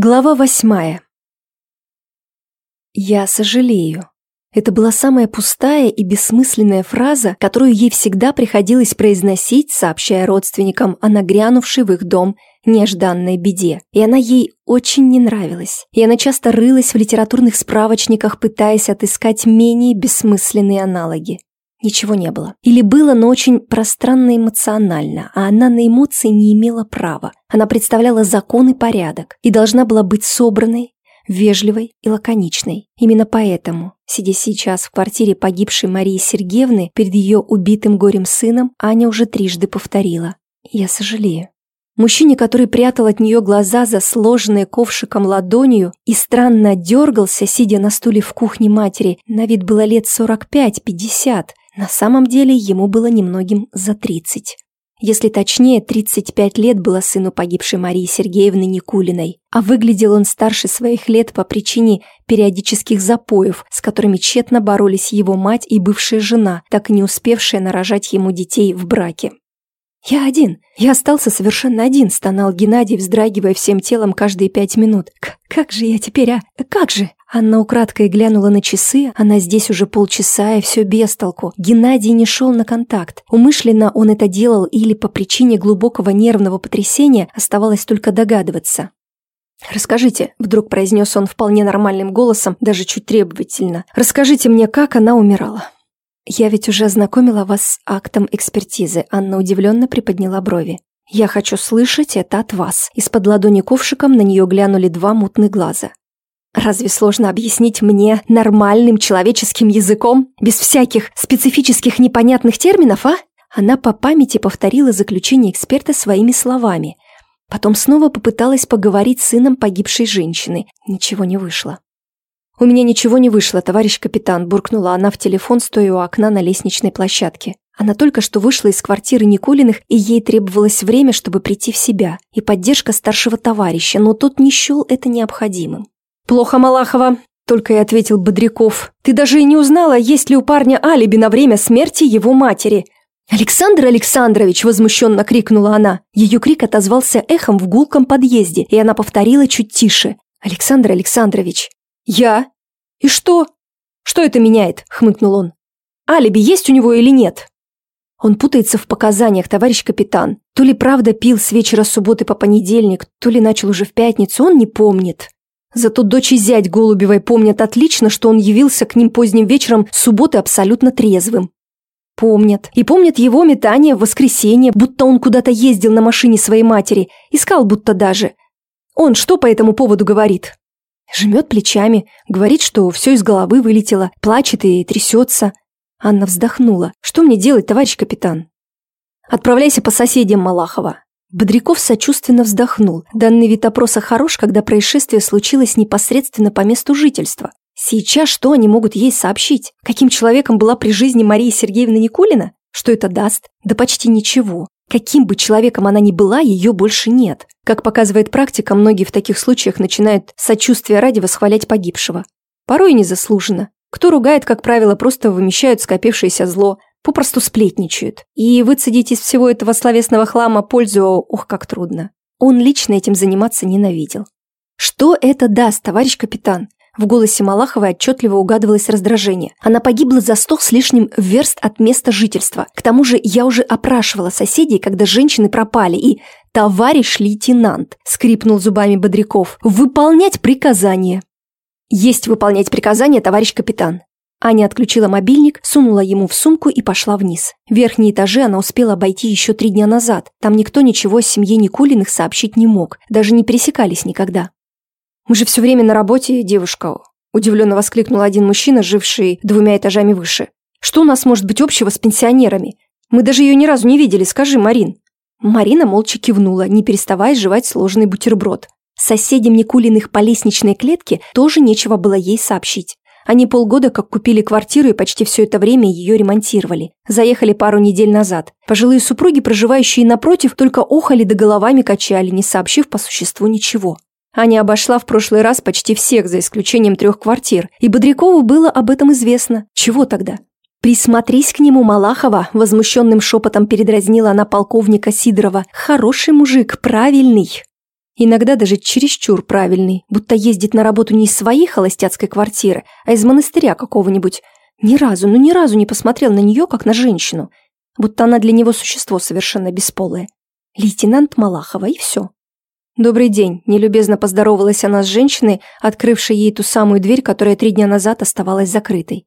Глава восьмая. «Я сожалею». Это была самая пустая и бессмысленная фраза, которую ей всегда приходилось произносить, сообщая родственникам о нагрянувшей в их дом нежданной беде. И она ей очень не нравилась. И она часто рылась в литературных справочниках, пытаясь отыскать менее бессмысленные аналоги. Ничего не было. Или было, но очень пространно эмоционально, а она на эмоции не имела права. Она представляла закон и порядок и должна была быть собранной, вежливой и лаконичной. Именно поэтому, сидя сейчас в квартире погибшей Марии Сергеевны перед ее убитым горем сыном, Аня уже трижды повторила «Я сожалею». Мужчине, который прятал от нее глаза за сложенные ковшиком ладонью и странно дергался, сидя на стуле в кухне матери, на вид было лет 45-50, на самом деле ему было немногим за 30. Если точнее, 35 лет было сыну погибшей Марии Сергеевны Никулиной, а выглядел он старше своих лет по причине периодических запоев, с которыми тщетно боролись его мать и бывшая жена, так и не успевшая нарожать ему детей в браке. «Я один. Я остался совершенно один», – стонал Геннадий, вздрагивая всем телом каждые пять минут. «Как же я теперь, а? Как же?» Анна украдкой глянула на часы, она здесь уже полчаса и все без толку. Геннадий не шел на контакт. Умышленно он это делал или по причине глубокого нервного потрясения оставалось только догадываться. «Расскажите», — вдруг произнес он вполне нормальным голосом, даже чуть требовательно. «Расскажите мне, как она умирала». «Я ведь уже ознакомила вас с актом экспертизы», — Анна удивленно приподняла брови. «Я хочу слышать это от вас». Из-под ладони ковшиком на нее глянули два мутных глаза. Разве сложно объяснить мне нормальным человеческим языком, без всяких специфических непонятных терминов, а? Она по памяти повторила заключение эксперта своими словами. Потом снова попыталась поговорить с сыном погибшей женщины. Ничего не вышло. «У меня ничего не вышло, товарищ капитан», – буркнула она в телефон, стоя у окна на лестничной площадке. Она только что вышла из квартиры Никулиных, и ей требовалось время, чтобы прийти в себя, и поддержка старшего товарища, но тот не счел это необходимым. «Плохо, Малахова», – только и ответил Бодряков. «Ты даже и не узнала, есть ли у парня алиби на время смерти его матери». «Александр Александрович!» – возмущенно крикнула она. Ее крик отозвался эхом в гулком подъезде, и она повторила чуть тише. «Александр Александрович!» «Я? И что?» «Что это меняет?» – хмыкнул он. «Алиби есть у него или нет?» Он путается в показаниях, товарищ капитан. То ли правда пил с вечера субботы по понедельник, то ли начал уже в пятницу, он не помнит. Зато дочь и зять Голубевой помнят отлично, что он явился к ним поздним вечером субботы абсолютно трезвым. Помнят. И помнят его метание в воскресенье, будто он куда-то ездил на машине своей матери. Искал будто даже. Он что по этому поводу говорит? Жмет плечами, говорит, что все из головы вылетело, плачет и трясется. Анна вздохнула. Что мне делать, товарищ капитан? Отправляйся по соседям Малахова. Бодряков сочувственно вздохнул. Данный вид опроса хорош, когда происшествие случилось непосредственно по месту жительства. Сейчас что они могут ей сообщить? Каким человеком была при жизни Мария Сергеевна Никулина? Что это даст? Да почти ничего. Каким бы человеком она ни была, ее больше нет. Как показывает практика, многие в таких случаях начинают сочувствие ради восхвалять погибшего. Порой незаслуженно. Кто ругает, как правило, просто вымещают скопившееся зло, попросту сплетничают. И выцедить из всего этого словесного хлама пользу, ох, как трудно. Он лично этим заниматься ненавидел. «Что это даст, товарищ капитан?» В голосе Малаховой отчетливо угадывалось раздражение. Она погибла за сто с лишним верст от места жительства. К тому же я уже опрашивала соседей, когда женщины пропали, и «Товарищ лейтенант», — скрипнул зубами Бодряков, — «выполнять приказание». «Есть выполнять приказание, товарищ капитан», Аня отключила мобильник, сунула ему в сумку и пошла вниз. Верхние этажи она успела обойти еще три дня назад. Там никто ничего семье Никулиных сообщить не мог. Даже не пересекались никогда. «Мы же все время на работе, девушка», – удивленно воскликнул один мужчина, живший двумя этажами выше. «Что у нас может быть общего с пенсионерами? Мы даже ее ни разу не видели, скажи, Марин». Марина молча кивнула, не переставая жевать сложный бутерброд. Соседям Никулиных по лестничной клетке тоже нечего было ей сообщить. Они полгода как купили квартиру и почти все это время ее ремонтировали. Заехали пару недель назад. Пожилые супруги, проживающие напротив, только охали да головами качали, не сообщив по существу ничего. Аня обошла в прошлый раз почти всех, за исключением трех квартир, и Бодрякову было об этом известно. Чего тогда? «Присмотрись к нему, Малахова!» – возмущенным шепотом передразнила она полковника Сидорова. «Хороший мужик, правильный!» Иногда даже чересчур правильный, будто ездит на работу не из своей холостяцкой квартиры, а из монастыря какого-нибудь. Ни разу, ну ни разу не посмотрел на нее, как на женщину. Будто она для него существо совершенно бесполое. Лейтенант Малахова, и все. «Добрый день», – нелюбезно поздоровалась она с женщиной, открывшей ей ту самую дверь, которая три дня назад оставалась закрытой.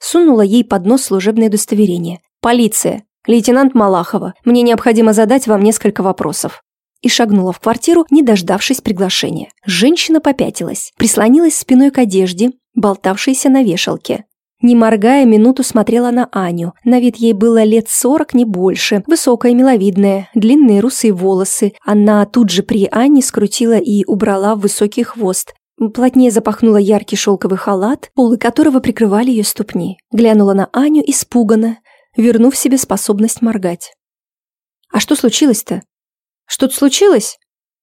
Сунула ей под нос служебное удостоверение. «Полиция! Лейтенант Малахова, мне необходимо задать вам несколько вопросов» и шагнула в квартиру, не дождавшись приглашения. Женщина попятилась, прислонилась спиной к одежде, болтавшейся на вешалке. Не моргая, минуту смотрела на Аню. На вид ей было лет сорок, не больше. Высокая, миловидная, длинные русые волосы. Она тут же при Ане скрутила и убрала в высокий хвост. Плотнее запахнула яркий шелковый халат, полы которого прикрывали ее ступни. Глянула на Аню испуганно, вернув себе способность моргать. «А что случилось-то?» «Что-то случилось?»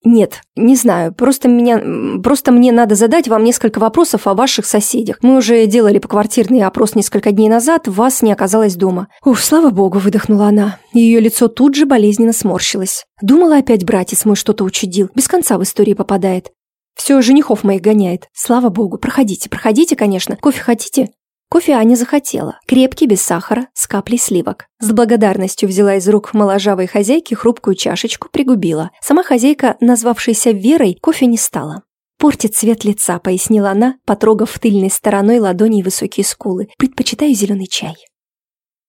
«Нет, не знаю. Просто меня... Просто мне надо задать вам несколько вопросов о ваших соседях. Мы уже делали поквартирный опрос несколько дней назад, вас не оказалось дома». «Ух, слава богу», — выдохнула она. Ее лицо тут же болезненно сморщилось. Думала опять братец мой что-то учудил. Без конца в истории попадает. Все женихов моих гоняет. Слава богу. Проходите, проходите, конечно. Кофе хотите? Кофе Аня захотела. Крепкий, без сахара, с каплей сливок. С благодарностью взяла из рук моложавой хозяйки хрупкую чашечку, пригубила. Сама хозяйка, назвавшаяся Верой, кофе не стала. «Портит цвет лица», — пояснила она, потрогав тыльной стороной ладони высокие скулы. «Предпочитаю зеленый чай».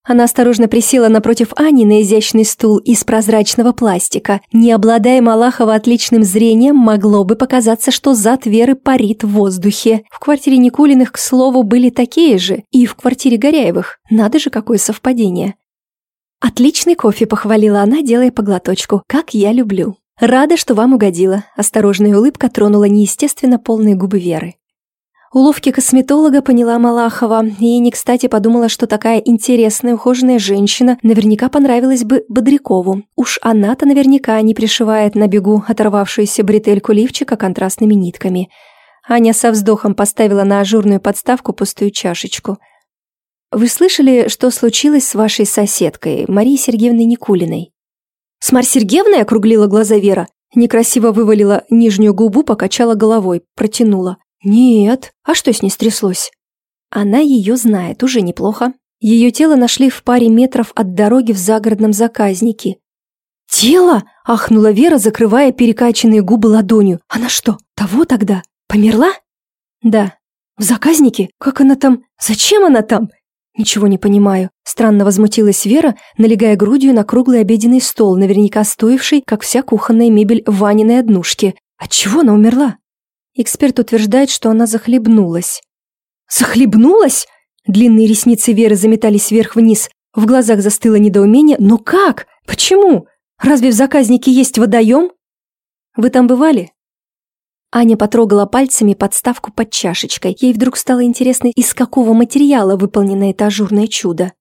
Она осторожно присела напротив Ани на изящный стул из прозрачного пластика. Не обладая Малахова отличным зрением, могло бы показаться, что зад Веры парит в воздухе. В квартире Никулиных, к слову, были такие же, и в квартире Горяевых. Надо же, какое совпадение. «Отличный кофе», — похвалила она, делая поглоточку. «Как я люблю». «Рада, что вам угодила». Осторожная улыбка тронула неестественно полные губы Веры. Уловки косметолога поняла Малахова и не кстати подумала, что такая интересная ухоженная женщина наверняка понравилась бы Бодрякову. Уж она-то наверняка не пришивает на бегу оторвавшуюся бретельку лифчика контрастными нитками. Аня со вздохом поставила на ажурную подставку пустую чашечку. «Вы слышали, что случилось с вашей соседкой, Марией Сергеевной Никулиной?» «С Марьей Сергеевной?» – округлила глаза Вера. Некрасиво вывалила нижнюю губу, покачала головой, протянула. «Нет. А что с ней стряслось?» Она ее знает, уже неплохо. Ее тело нашли в паре метров от дороги в загородном заказнике. «Тело?» – ахнула Вера, закрывая перекачанные губы ладонью. «Она что, того тогда? Померла?» «Да». «В заказнике? Как она там? Зачем она там?» «Ничего не понимаю». Странно возмутилась Вера, налегая грудью на круглый обеденный стол, наверняка стоивший, как вся кухонная мебель Ваниной однушке. Отчего она умерла? Эксперт утверждает, что она захлебнулась. Захлебнулась? Длинные ресницы Веры заметались вверх-вниз. В глазах застыло недоумение. Но как? Почему? Разве в заказнике есть водоем? Вы там бывали? Аня потрогала пальцами подставку под чашечкой. Ей вдруг стало интересно, из какого материала выполнено это ажурное чудо.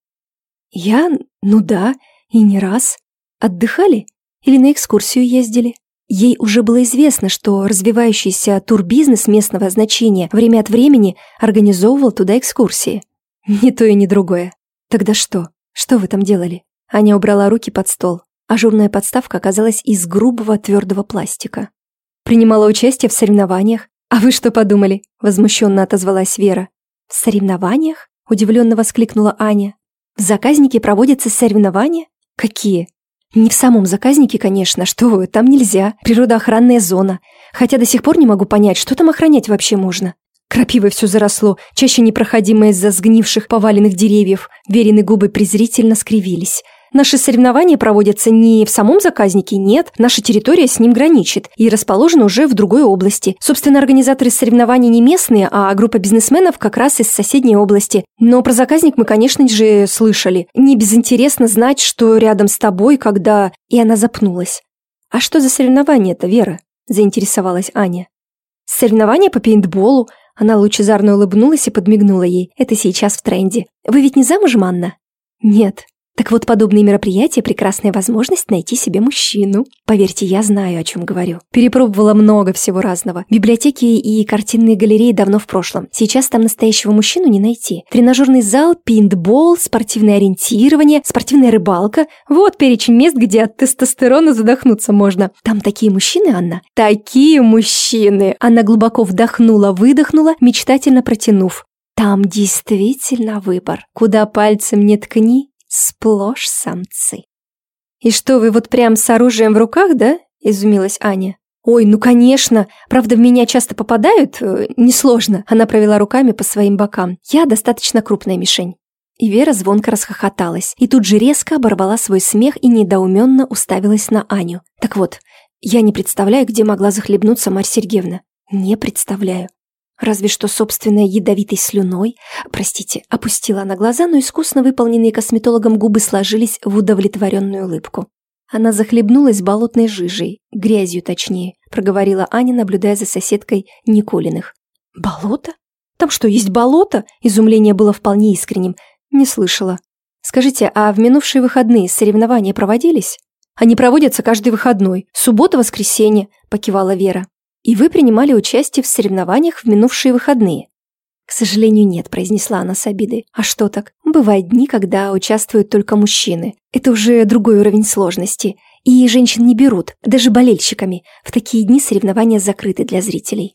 Я? Ну да, и не раз. Отдыхали? Или на экскурсию ездили? Ей уже было известно, что развивающийся турбизнес местного значения время от времени организовывал туда экскурсии. Ни то и ни другое. Тогда что? Что вы там делали? Аня убрала руки под стол. Ажурная подставка оказалась из грубого твердого пластика. Принимала участие в соревнованиях. А вы что подумали? Возмущенно отозвалась Вера. В соревнованиях? Удивленно воскликнула Аня. В заказнике проводятся соревнования? Какие? Не в самом заказнике, конечно, что вы, там нельзя. Природоохранная зона. Хотя до сих пор не могу понять, что там охранять вообще можно. Крапивой все заросло, чаще непроходимое из-за сгнивших поваленных деревьев. Верины губы презрительно скривились. Наши соревнования проводятся не в самом заказнике, нет, наша территория с ним граничит и расположена уже в другой области. Собственно, организаторы соревнований не местные, а группа бизнесменов как раз из соседней области. Но про заказник мы, конечно же, слышали. Не безинтересно знать, что рядом с тобой, когда... И она запнулась. «А что за соревнования-то, Вера?» – заинтересовалась Аня. «Соревнования по пейнтболу». Она лучезарно улыбнулась и подмигнула ей. «Это сейчас в тренде. Вы ведь не замужем, Анна?» «Нет», Так вот, подобные мероприятия – прекрасная возможность найти себе мужчину. Поверьте, я знаю, о чем говорю. Перепробовала много всего разного. Библиотеки и картинные галереи давно в прошлом. Сейчас там настоящего мужчину не найти. Тренажерный зал, пинтбол, спортивное ориентирование, спортивная рыбалка. Вот перечень мест, где от тестостерона задохнуться можно. Там такие мужчины, Анна? Такие мужчины! Она глубоко вдохнула, выдохнула, мечтательно протянув. Там действительно выбор. Куда пальцем не ткни, сплошь самцы. «И что, вы вот прям с оружием в руках, да?» – изумилась Аня. «Ой, ну конечно! Правда, в меня часто попадают? Э, несложно!» Она провела руками по своим бокам. «Я достаточно крупная мишень». И Вера звонко расхохоталась, и тут же резко оборвала свой смех и недоуменно уставилась на Аню. «Так вот, я не представляю, где могла захлебнуться Марья Сергеевна. Не представляю. Разве что собственной ядовитой слюной. Простите, опустила она глаза, но искусно выполненные косметологом губы сложились в удовлетворенную улыбку. Она захлебнулась болотной жижей, грязью точнее, проговорила Аня, наблюдая за соседкой Николиных. «Болото? Там что, есть болото?» Изумление было вполне искренним. Не слышала. «Скажите, а в минувшие выходные соревнования проводились?» «Они проводятся каждый выходной. Суббота-воскресенье», – покивала Вера. И вы принимали участие в соревнованиях в минувшие выходные?» «К сожалению, нет», – произнесла она с обидой. «А что так? Бывают дни, когда участвуют только мужчины. Это уже другой уровень сложности. И женщин не берут, даже болельщиками. В такие дни соревнования закрыты для зрителей».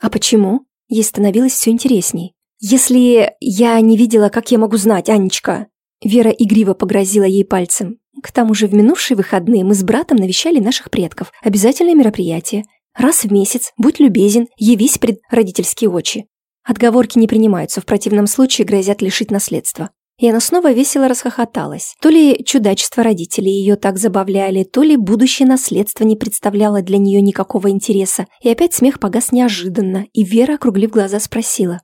«А почему?» Ей становилось все интересней. «Если я не видела, как я могу знать, Анечка?» Вера игриво погрозила ей пальцем. «К тому же в минувшие выходные мы с братом навещали наших предков. Обязательное мероприятие. Раз в месяц, будь любезен, явись пред родительские очи. Отговорки не принимаются, в противном случае грозят лишить наследства. И она снова весело расхохоталась. То ли чудачество родителей ее так забавляли, то ли будущее наследство не представляло для нее никакого интереса. И опять смех погас неожиданно, и Вера, округлив глаза, спросила.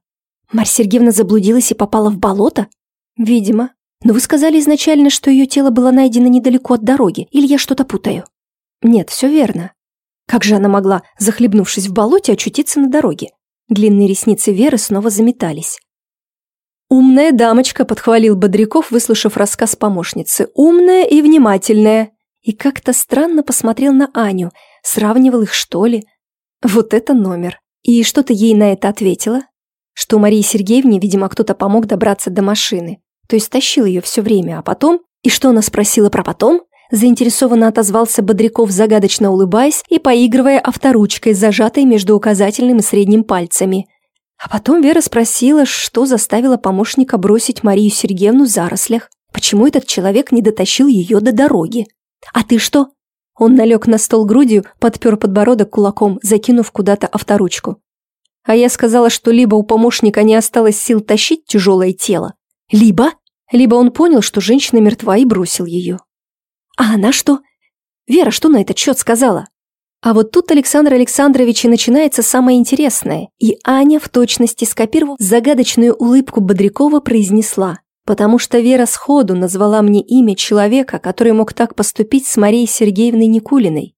«Марья Сергеевна заблудилась и попала в болото?» «Видимо. Но вы сказали изначально, что ее тело было найдено недалеко от дороги, или я что-то путаю?» «Нет, все верно. Как же она могла, захлебнувшись в болоте, очутиться на дороге? Длинные ресницы Веры снова заметались. «Умная дамочка», — подхвалил Бодряков, выслушав рассказ помощницы. «Умная и внимательная». И как-то странно посмотрел на Аню. Сравнивал их, что ли? Вот это номер. И что ты ей на это ответила? Что Марии Сергеевне, видимо, кто-то помог добраться до машины. То есть тащил ее все время, а потом... И что она спросила про потом? Заинтересованно отозвался Бодряков, загадочно улыбаясь и поигрывая авторучкой, зажатой между указательным и средним пальцами. А потом Вера спросила, что заставило помощника бросить Марию Сергеевну в зарослях. Почему этот человек не дотащил ее до дороги? «А ты что?» Он налег на стол грудью, подпер подбородок кулаком, закинув куда-то авторучку. А я сказала, что либо у помощника не осталось сил тащить тяжелое тело, либо... Либо он понял, что женщина мертва и бросил ее. А она что? Вера что на этот счет сказала? А вот тут Александр Александрович и начинается самое интересное, и Аня, в точности скопировав загадочную улыбку Бодрякова, произнесла, потому что Вера сходу назвала мне имя человека, который мог так поступить с Марией Сергеевной Никулиной.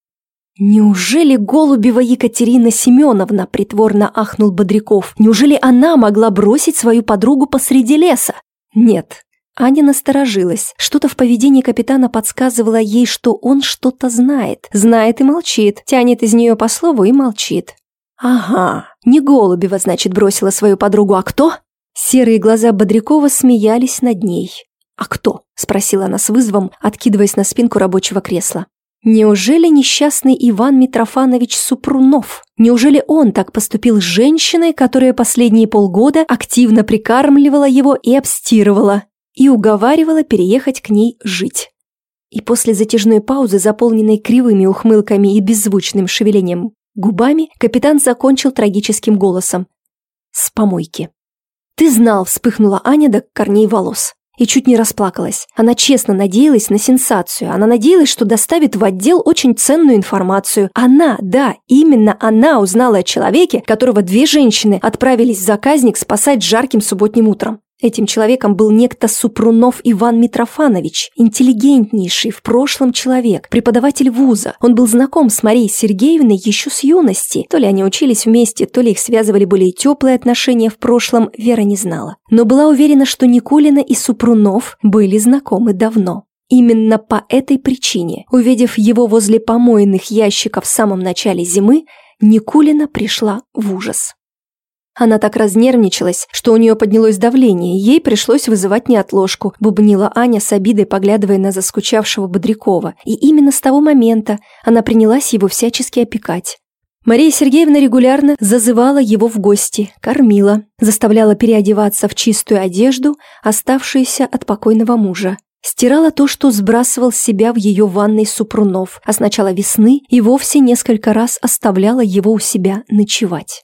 «Неужели Голубева Екатерина Семеновна?» – притворно ахнул Бодряков. «Неужели она могла бросить свою подругу посреди леса?» «Нет, Аня насторожилась. Что-то в поведении капитана подсказывало ей, что он что-то знает. Знает и молчит. Тянет из нее по слову и молчит. «Ага, не Голубева, значит, бросила свою подругу, а кто?» Серые глаза Бодрякова смеялись над ней. «А кто?» – спросила она с вызовом, откидываясь на спинку рабочего кресла. Неужели несчастный Иван Митрофанович Супрунов? Неужели он так поступил с женщиной, которая последние полгода активно прикармливала его и обстирывала? И уговаривала переехать к ней жить. И после затяжной паузы, заполненной кривыми ухмылками и беззвучным шевелением губами, капитан закончил трагическим голосом. «С помойки». «Ты знал», — вспыхнула Аня до корней волос. И чуть не расплакалась. Она честно надеялась на сенсацию. Она надеялась, что доставит в отдел очень ценную информацию. Она, да, именно она узнала о человеке, которого две женщины отправились в заказник спасать жарким субботним утром. Этим человеком был некто Супрунов Иван Митрофанович, интеллигентнейший в прошлом человек, преподаватель вуза. Он был знаком с Марией Сергеевной еще с юности. То ли они учились вместе, то ли их связывали более теплые отношения в прошлом, Вера не знала. Но была уверена, что Никулина и Супрунов были знакомы давно. Именно по этой причине, увидев его возле помойных ящиков в самом начале зимы, Никулина пришла в ужас. Она так разнервничалась, что у нее поднялось давление, ей пришлось вызывать неотложку, бубнила Аня с обидой, поглядывая на заскучавшего Бодрякова. И именно с того момента она принялась его всячески опекать. Мария Сергеевна регулярно зазывала его в гости, кормила, заставляла переодеваться в чистую одежду, оставшуюся от покойного мужа. Стирала то, что сбрасывал с себя в ее ванной Супрунов, а с начала весны и вовсе несколько раз оставляла его у себя ночевать.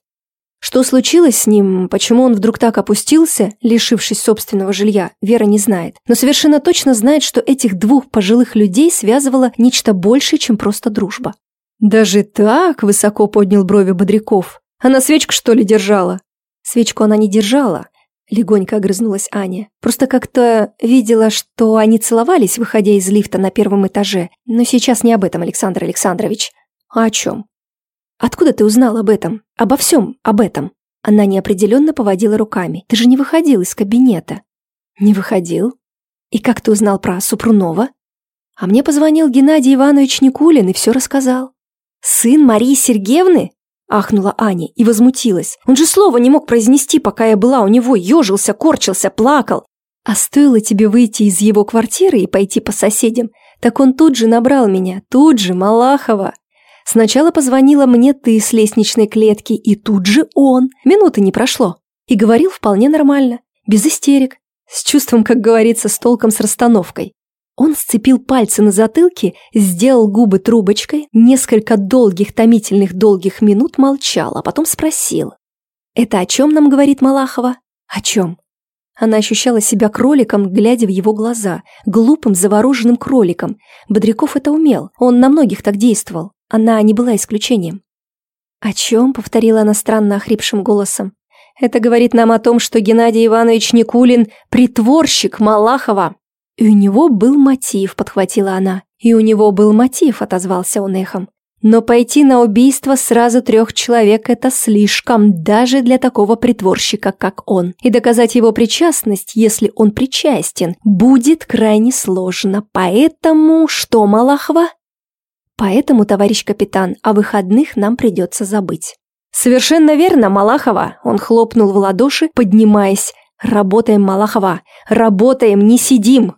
Что случилось с ним, почему он вдруг так опустился, лишившись собственного жилья, Вера не знает. Но совершенно точно знает, что этих двух пожилых людей связывало нечто большее, чем просто дружба. «Даже так?» – высоко поднял брови Бодряков. «Она свечку, что ли, держала?» Свечку она не держала, легонько огрызнулась Аня. Просто как-то видела, что они целовались, выходя из лифта на первом этаже. Но сейчас не об этом, Александр Александрович. А о чем? Откуда ты узнал об этом? Обо всем об этом?» Она неопределенно поводила руками. «Ты же не выходил из кабинета». «Не выходил? И как ты узнал про Супрунова?» «А мне позвонил Геннадий Иванович Никулин и все рассказал». «Сын Марии Сергеевны?» Ахнула Аня и возмутилась. Он же слова не мог произнести, пока я была у него, ежился, корчился, плакал. А стоило тебе выйти из его квартиры и пойти по соседям, так он тут же набрал меня, тут же, Малахова. Сначала позвонила мне ты с лестничной клетки, и тут же он. Минуты не прошло. И говорил вполне нормально, без истерик, с чувством, как говорится, с толком с расстановкой. Он сцепил пальцы на затылке, сделал губы трубочкой, несколько долгих, томительных долгих минут молчал, а потом спросил. «Это о чем нам говорит Малахова?» «О чем?» Она ощущала себя кроликом, глядя в его глаза, глупым, завороженным кроликом. Бодряков это умел, он на многих так действовал. Она не была исключением. «О чем?» — повторила она странно охрипшим голосом. «Это говорит нам о том, что Геннадий Иванович Никулин — притворщик Малахова». «И у него был мотив», — подхватила она. «И у него был мотив», — отозвался он эхом. «Но пойти на убийство сразу трех человек — это слишком, даже для такого притворщика, как он. И доказать его причастность, если он причастен, будет крайне сложно. Поэтому что, Малахова?» Поэтому, товарищ капитан, о выходных нам придется забыть. Совершенно верно, Малахова. Он хлопнул в ладоши, поднимаясь. Работаем, Малахова. Работаем, не сидим.